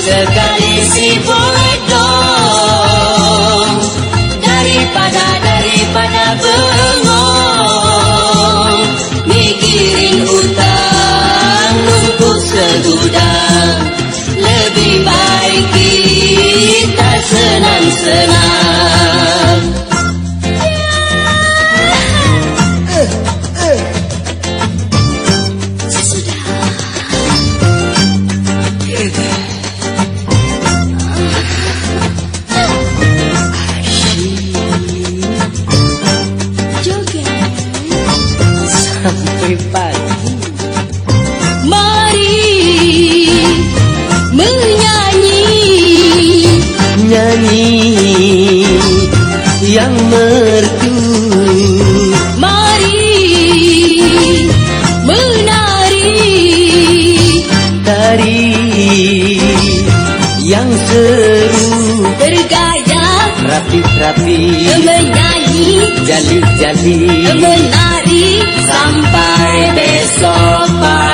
Sekali-sekali si boleh dong Daripada, daripada bengong Mikirin hutang untuk segudang. Lebih baik kita senang-senang Jali-jali menari Sampai besok pagi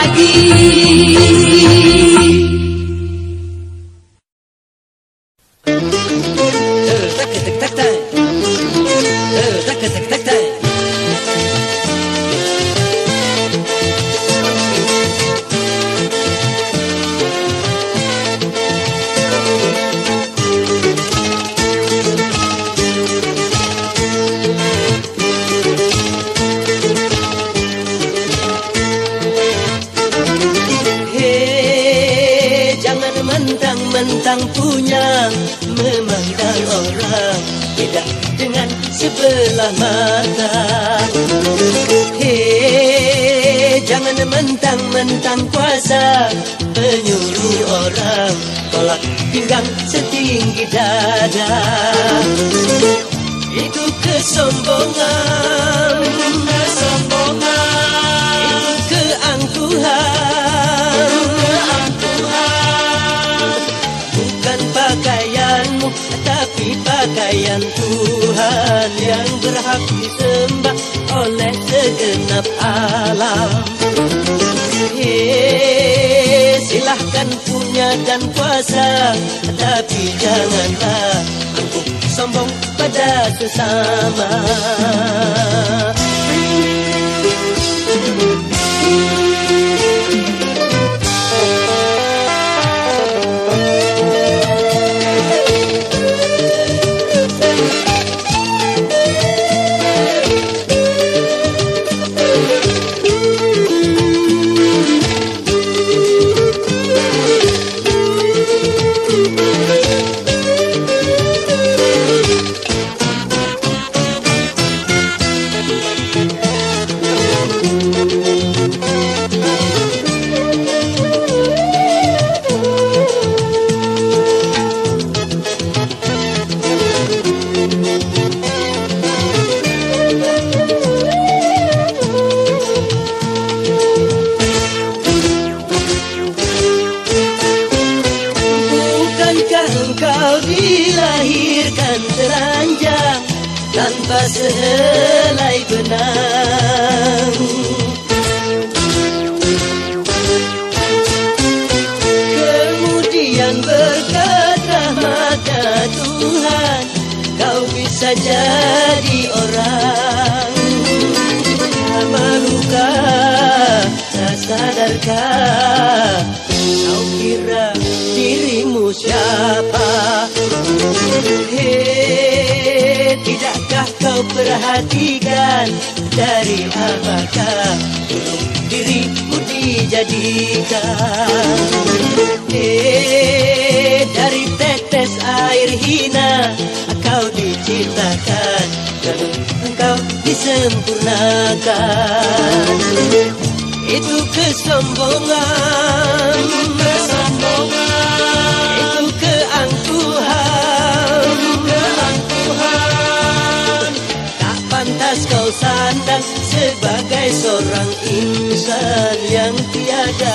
mentang-mentang kuasa menyuruh orang tolak pinggang setinggi dada. Itu kesombongan, itu keangkuhan. Bukan pakaianmu, tapi pakaian Tuhan yang berhak disembah oleh segenap alam. Silahkan punya dan kuasa, tapi janganlah angkuh sombong pada sesama.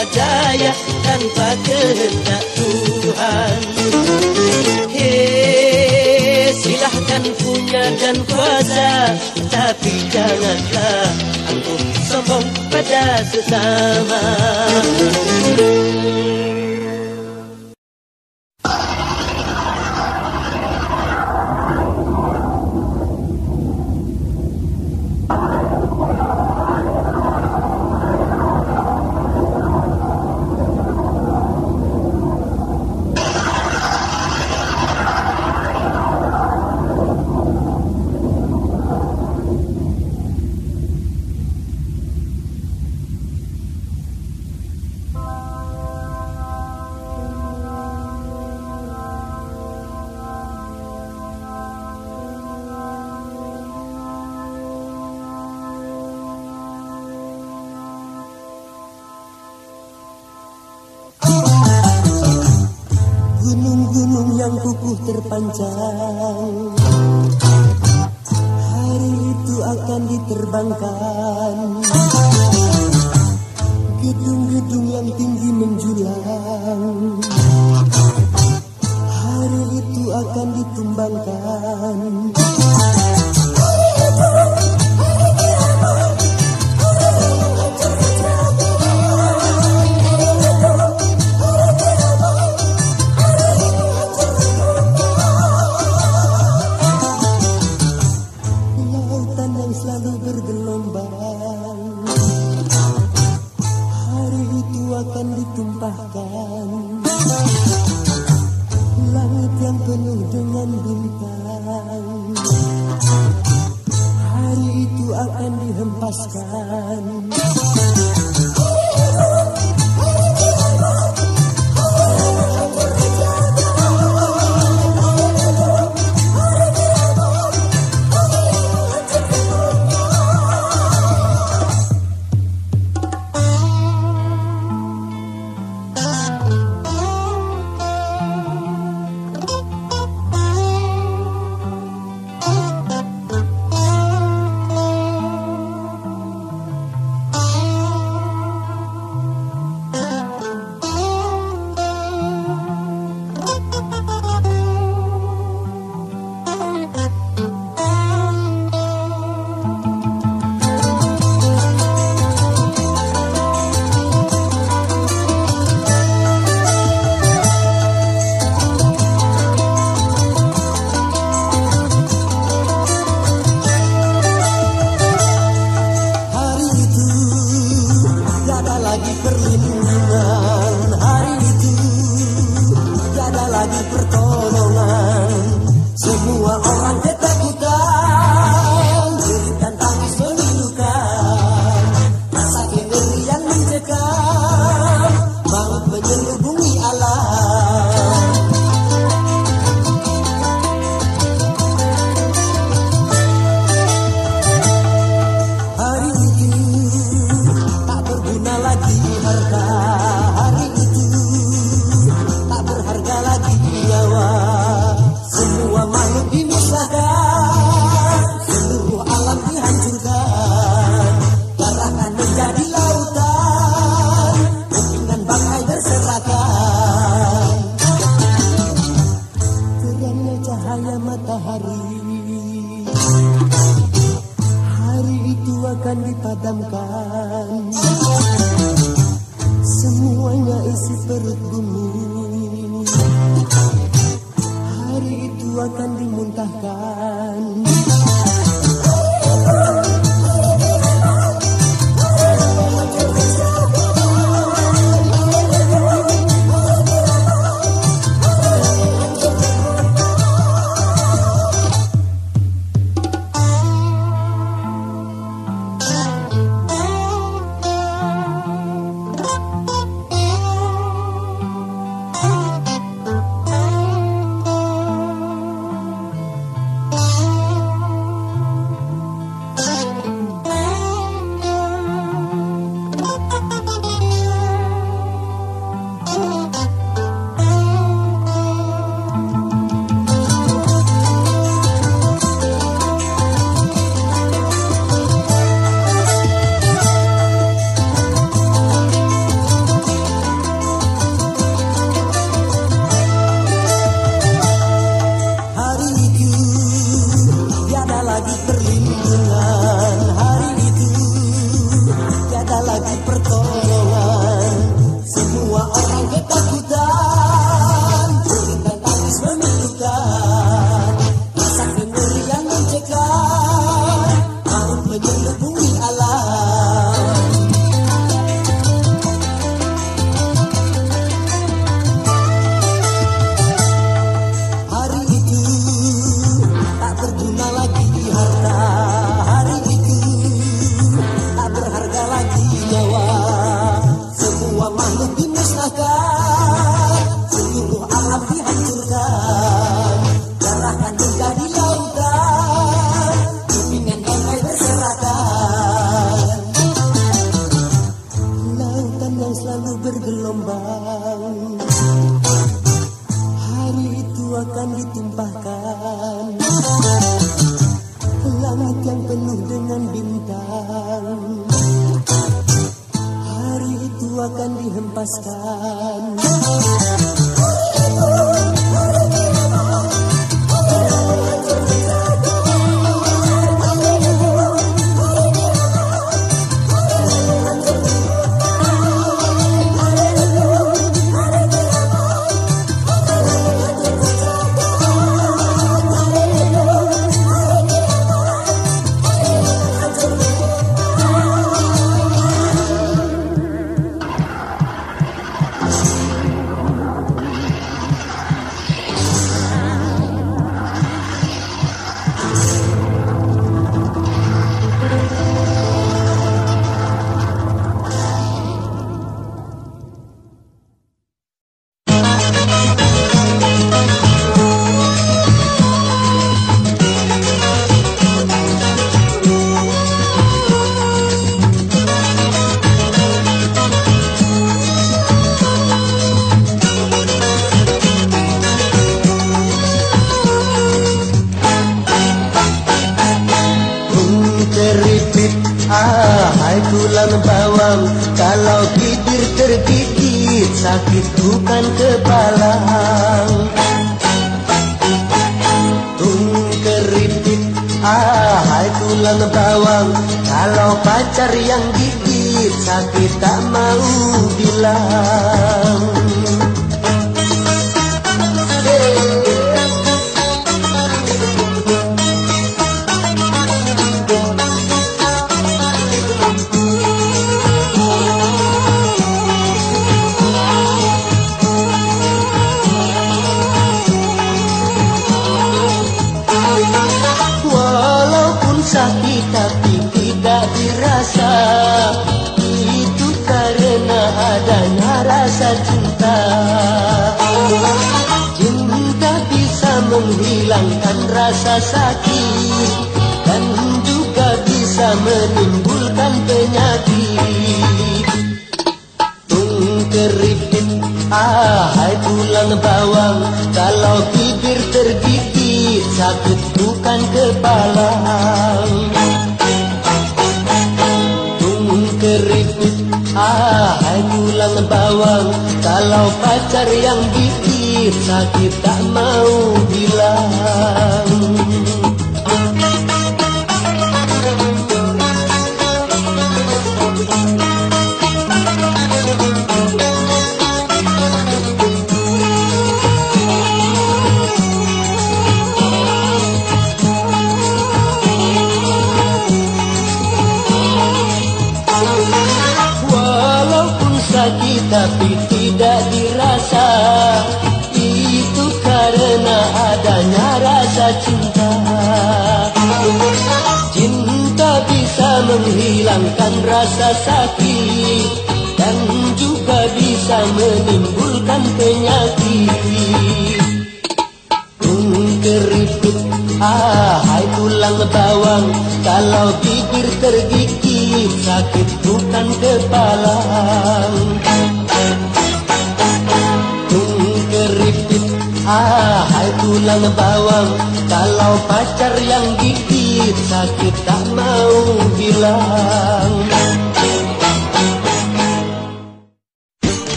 berjaya tanpa kehendak Tuhan. Hei, silahkan punya dan kuasa Tapi janganlah angkuh sombong pada sesama. itu akan ditumbangkan. Keripit ahai tulang bawang. Kalau bibir tergigit sakit bukan kepala Tung keripit. Ahai tulang bawang. Kalau pacar yang gigit sakit tak mau bilang menghilangkan rasa sakit Dan juga bisa menimbulkan penyakit. Tung keripit ahai tulang bawang Kalau bibir tergigit sakit bukan kepala. Tung keripit ahai tulang bawang Kalau pacar yang gigit sakit tak mau bilang rasa sakit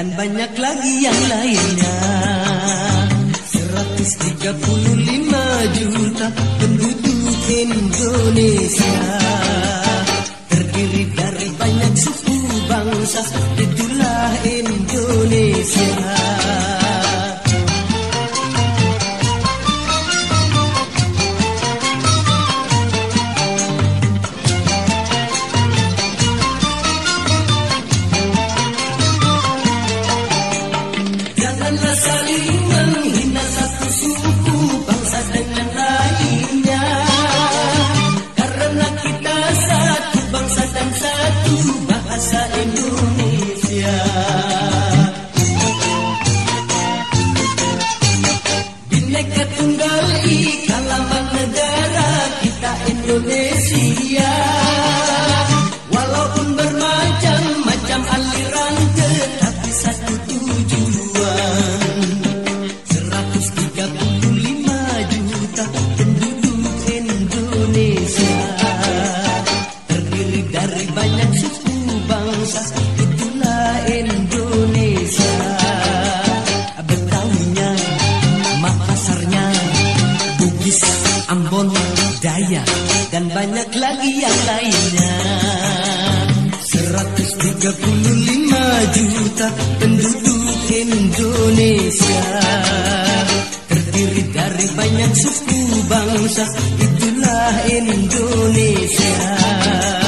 Dan banyak lagi yang lainnya. 135 juta penduduk Indonesia dan banyak lagi yang lainnya. 135 juta penduduk Indonesia. Terdiri dari banyak suku bangsa itulah Indonesia Indonesia.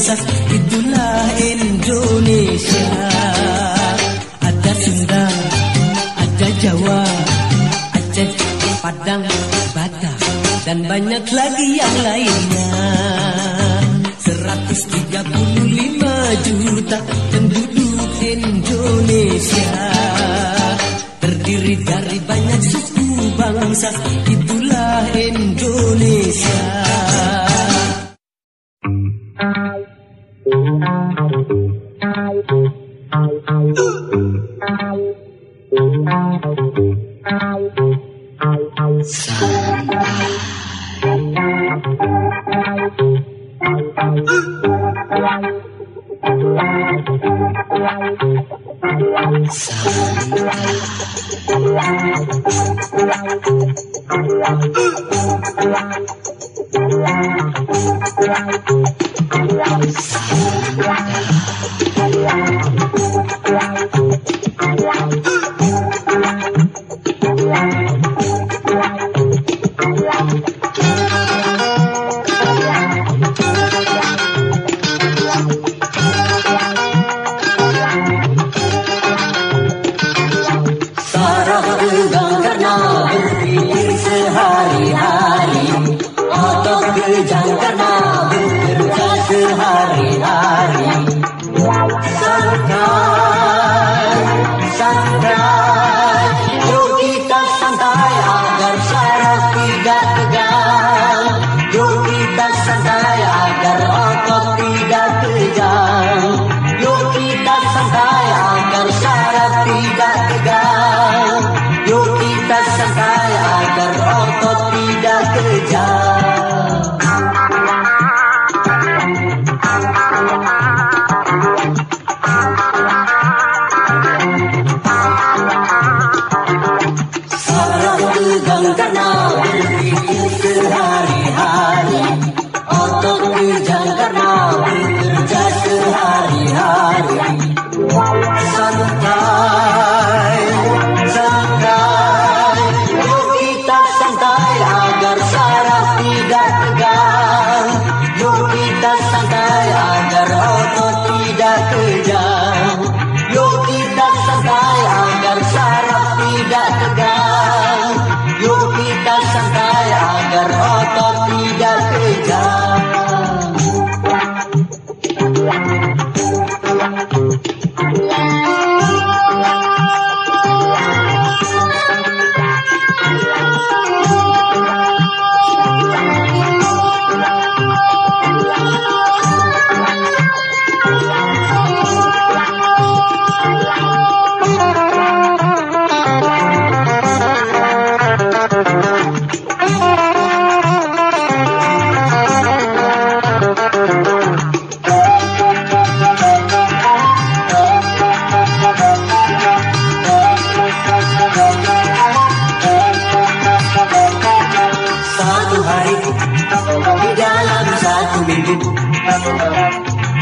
cosas.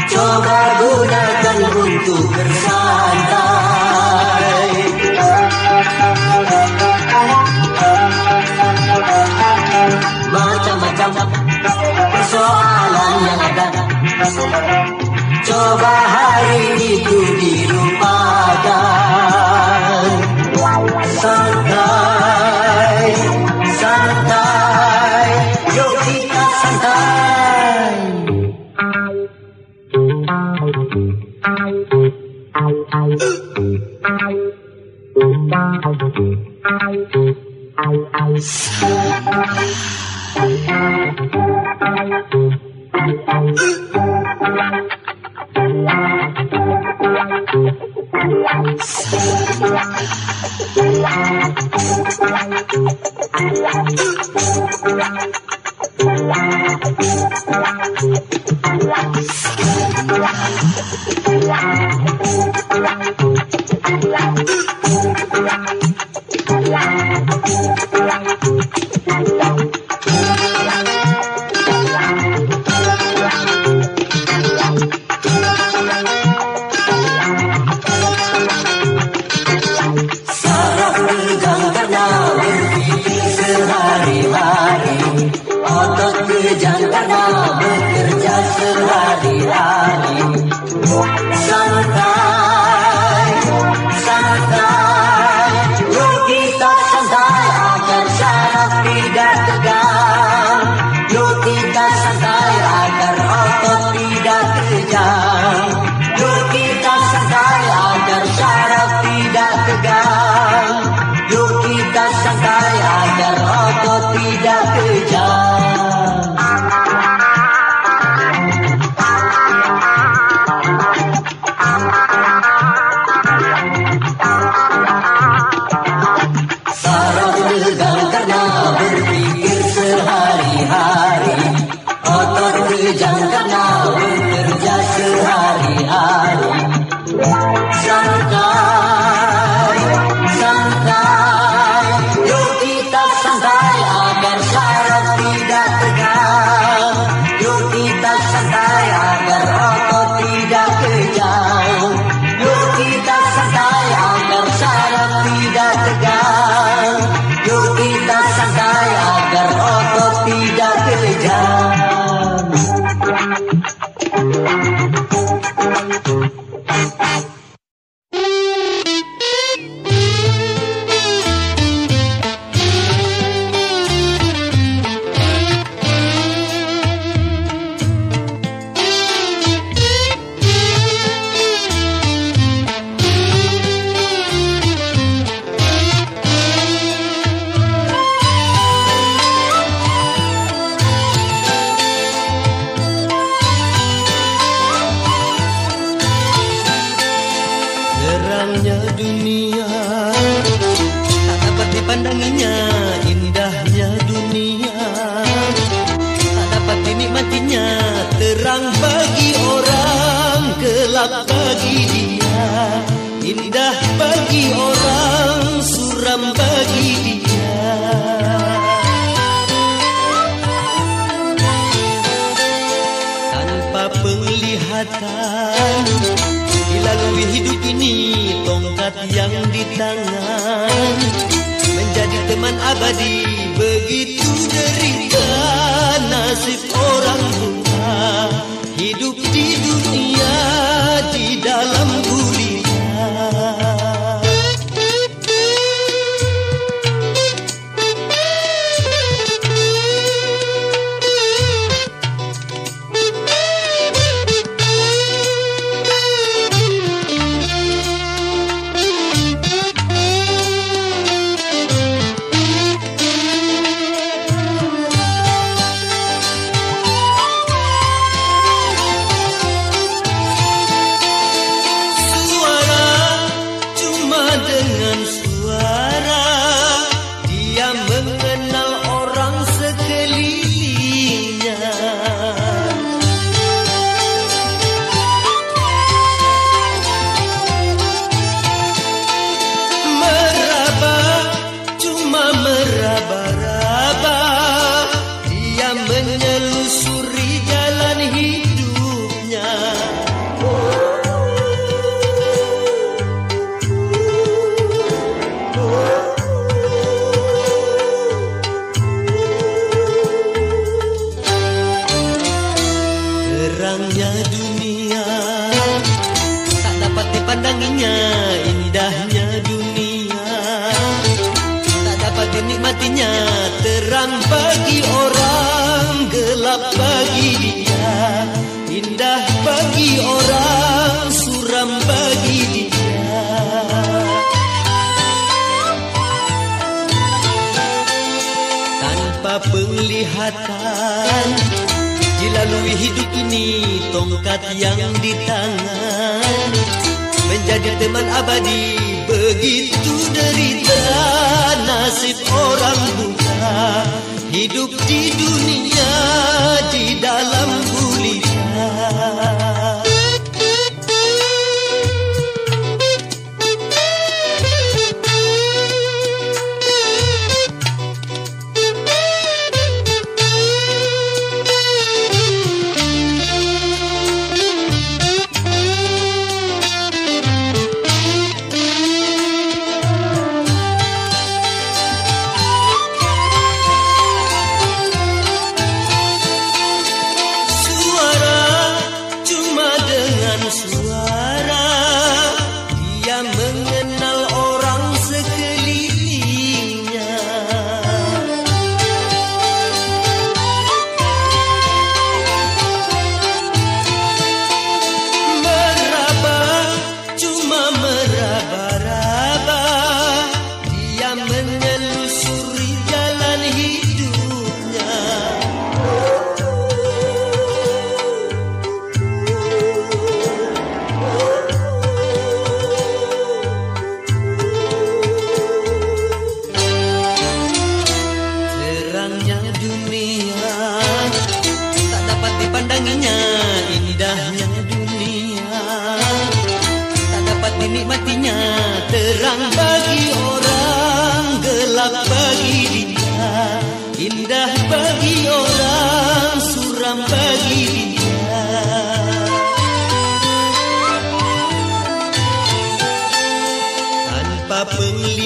Coba gunakan untuk bersantai Macam-macam persoalan yang ada Coba hari itu dirubah. jangan kena bekerja sehari-hari Sampai hidup di dunia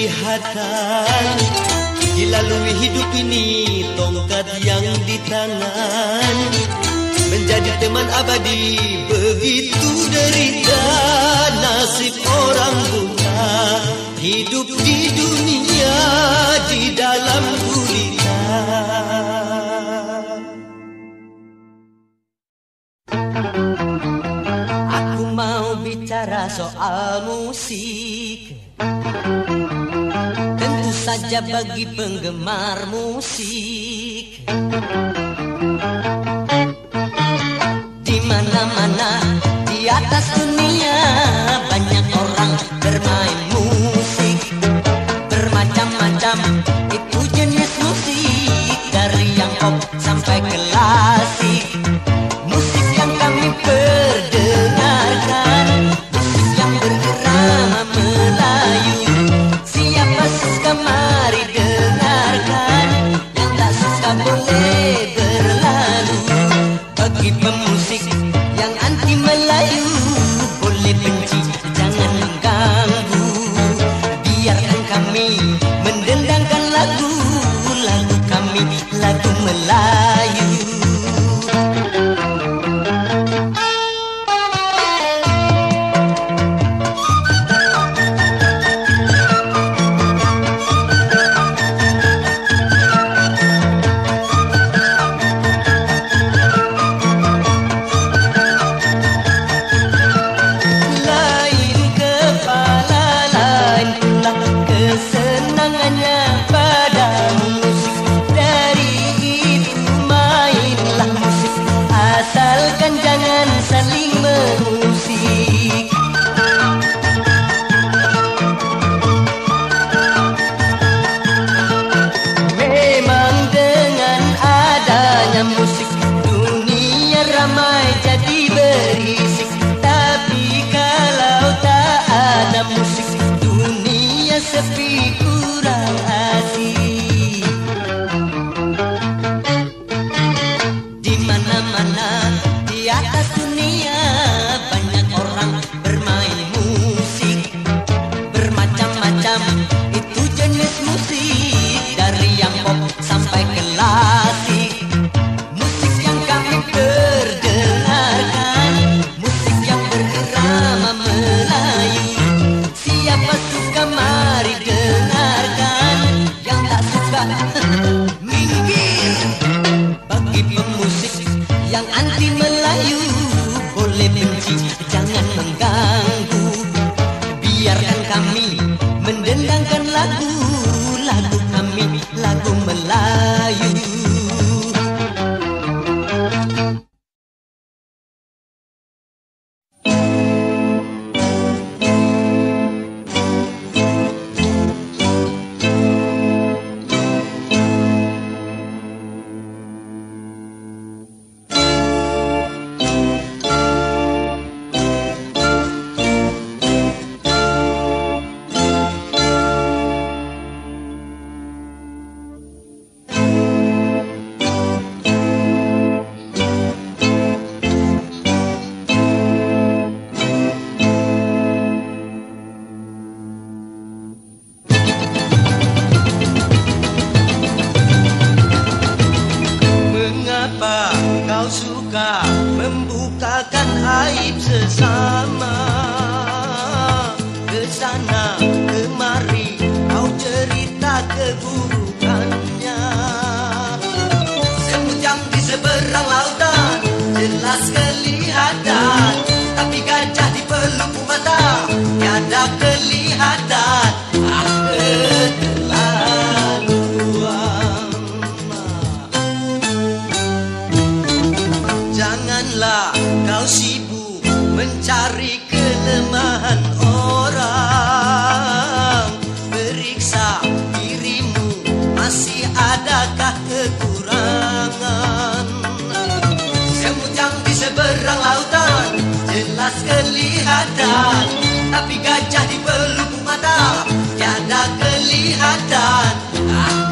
kelihatan Dilalui hidup ini tongkat yang di tangan Menjadi teman abadi begitu derita Nasib orang buta. Hidup di dunia di dalam gulita. Aku mau bicara soal musik. saja bagi penggemar musik. Di mana-mana di atas dunia banyak orang bermain musik. Bermacam-macam itu jenis musik dari yang pop sampai ke hati Melayu Boleh benci, jangan mengganggu. Biarkan kami mendendangkan lagu. Kau sibuk mencari kelemahan orang. Periksa dirimu masih adakah kekurangan? Semujang di seberang lautan jelas kelihatan. Tapi gajah di pelupuk mata tiada kelihatan. Ah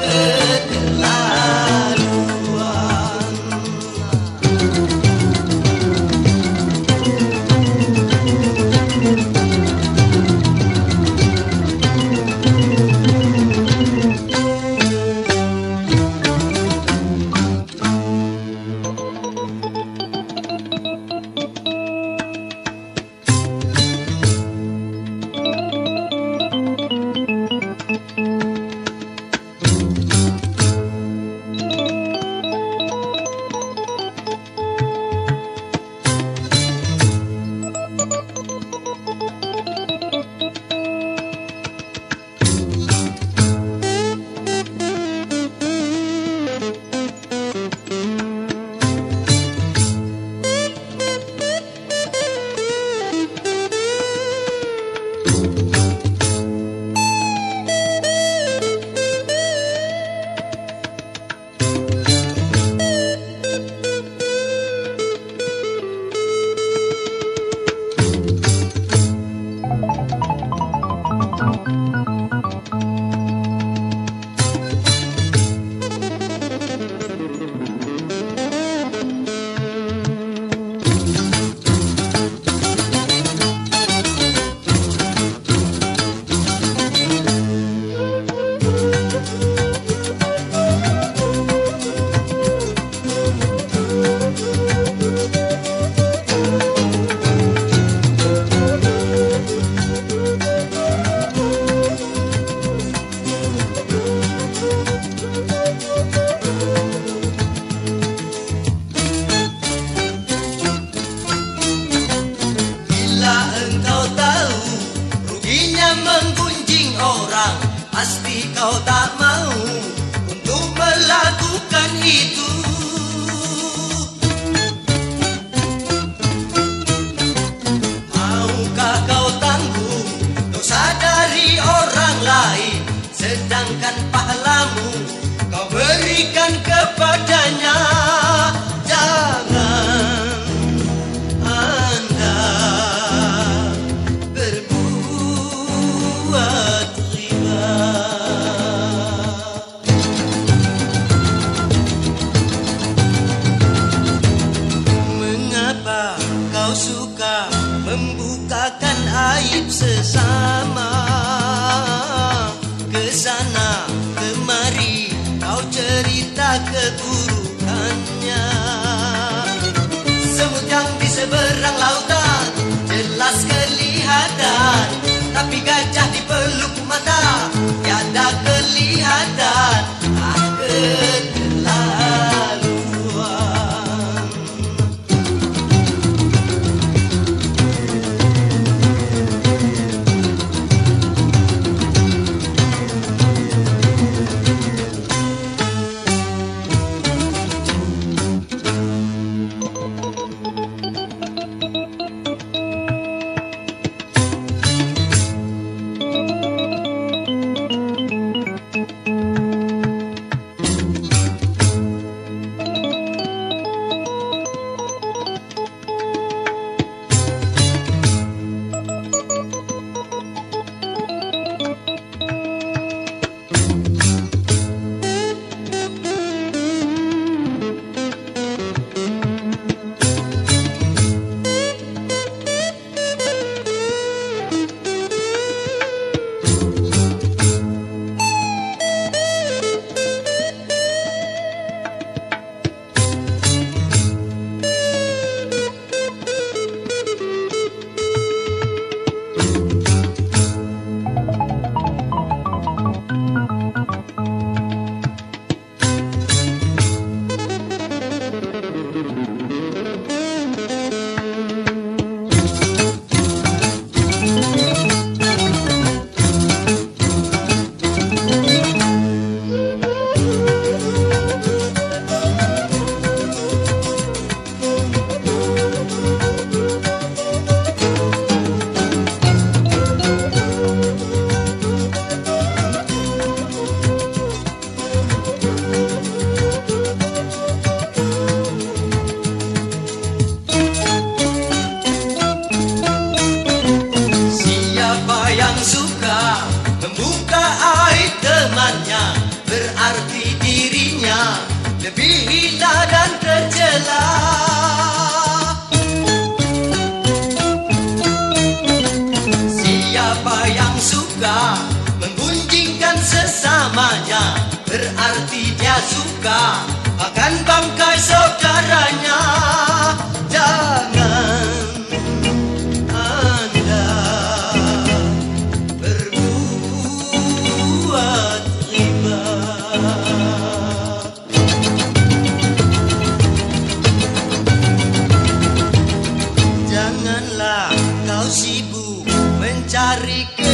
takkan aib sesama.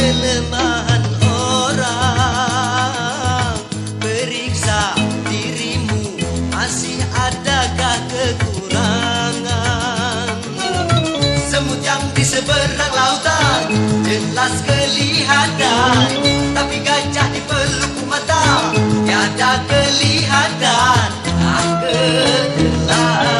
kelemahan orang. Periksa dirimu. Masih adakah kekurangan? Semut yang di Seberang lautan. Jelas kelihatan. Tapi gajah di peluk mata. Tiada kelihatan. Ah, tak kejelas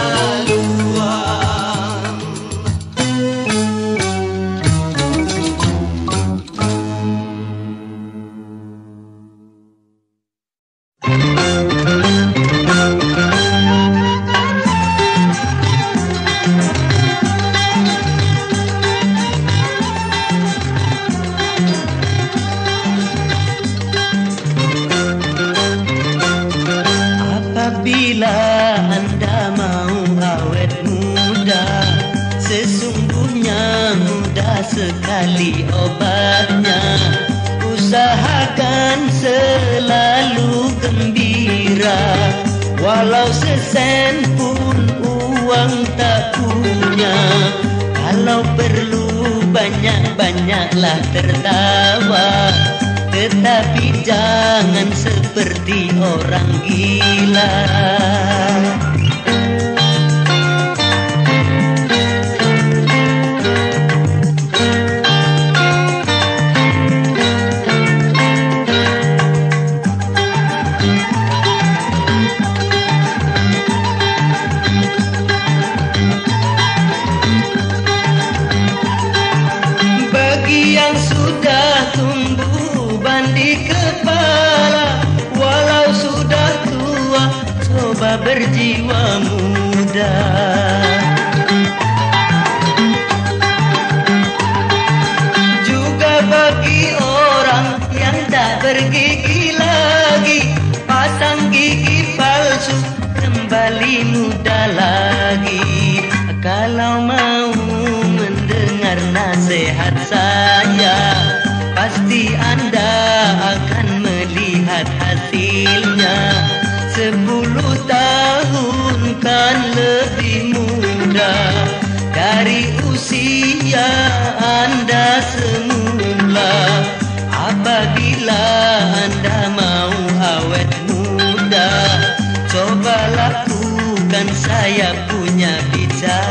bukan lebih muda dari usia anda semula. Apabila anda mau awet muda coba lakukan saya punya bicara.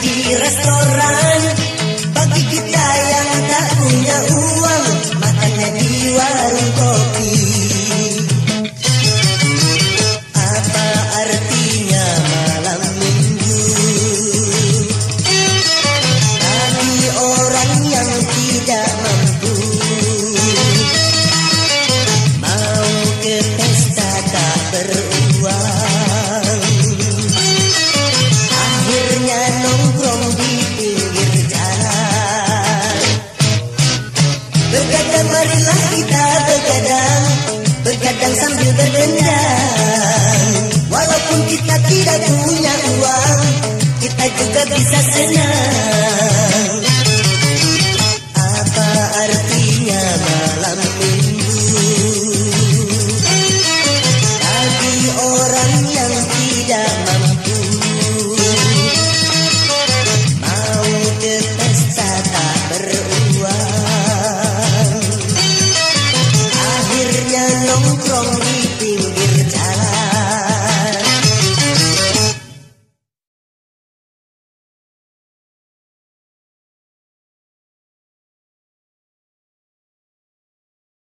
Makan-makan di